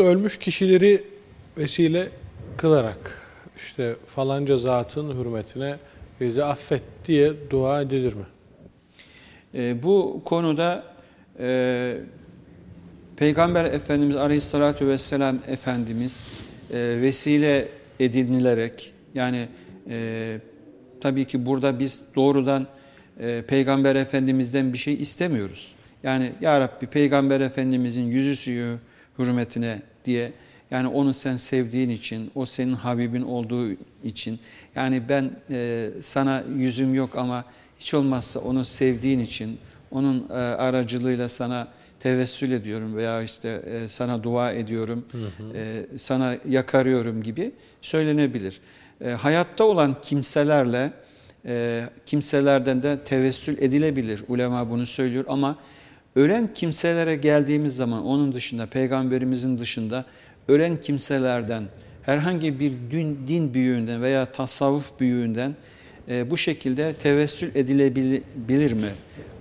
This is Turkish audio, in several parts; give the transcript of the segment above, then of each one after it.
Ölmüş kişileri vesile kılarak işte falanca zatın hürmetine bizi affet diye dua edilir mi? E, bu konuda e, Peygamber Efendimiz Aleyhisselatü Vesselam Efendimiz e, vesile edinilerek yani e, tabii ki burada biz doğrudan e, Peygamber Efendimiz'den bir şey istemiyoruz. Yani Ya Rabbi Peygamber Efendimiz'in yüzü suyu hürmetine diye yani onu sen sevdiğin için, o senin Habibin olduğu için yani ben e, sana yüzüm yok ama hiç olmazsa onu sevdiğin için onun e, aracılığıyla sana tevessül ediyorum veya işte e, sana dua ediyorum, hı hı. E, sana yakarıyorum gibi söylenebilir. E, hayatta olan kimselerle e, kimselerden de tevessül edilebilir. Ulema bunu söylüyor ama ölen kimselere geldiğimiz zaman onun dışında peygamberimizin dışında ölen kimselerden herhangi bir din, din büyüğünden veya tasavvuf büyüğünden e, bu şekilde tevessül edilebilir mi?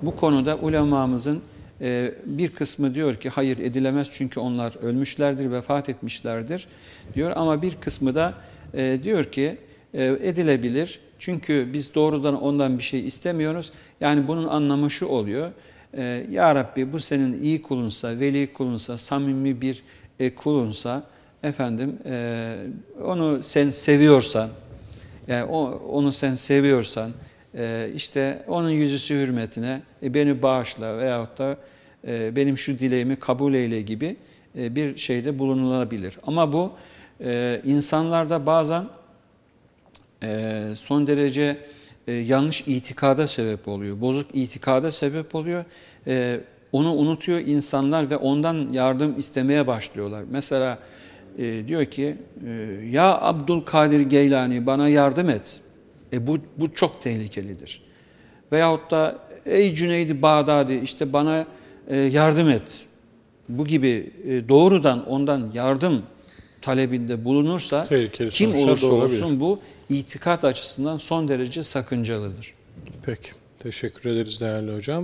Bu konuda ulemamızın e, bir kısmı diyor ki hayır edilemez çünkü onlar ölmüşlerdir, vefat etmişlerdir diyor. Ama bir kısmı da e, diyor ki e, edilebilir çünkü biz doğrudan ondan bir şey istemiyoruz. Yani bunun anlamı şu oluyor. E, ya Rabbi bu senin iyi kulunsa, veli kulunsa, samimi bir e, kulunsa efendim e, onu sen seviyorsan yani o, onu sen seviyorsan e, işte onun yüzüsü hürmetine e, beni bağışla veyahut da e, benim şu dileğimi kabul eyle gibi e, bir şeyde bulunulabilir. Ama bu e, insanlarda bazen e, son derece e, yanlış itikada sebep oluyor. Bozuk itikada sebep oluyor. E, onu unutuyor insanlar ve ondan yardım istemeye başlıyorlar. Mesela e, diyor ki ya Abdülkadir Geylani bana yardım et. E bu, bu çok tehlikelidir. Veyahut da ey Cüneydi Bağdadi işte bana yardım et. Bu gibi doğrudan ondan yardım talebinde bulunursa Tehlikeli kim olursa olsun bu itikat açısından son derece sakıncalıdır. Peki. Teşekkür ederiz değerli hocam.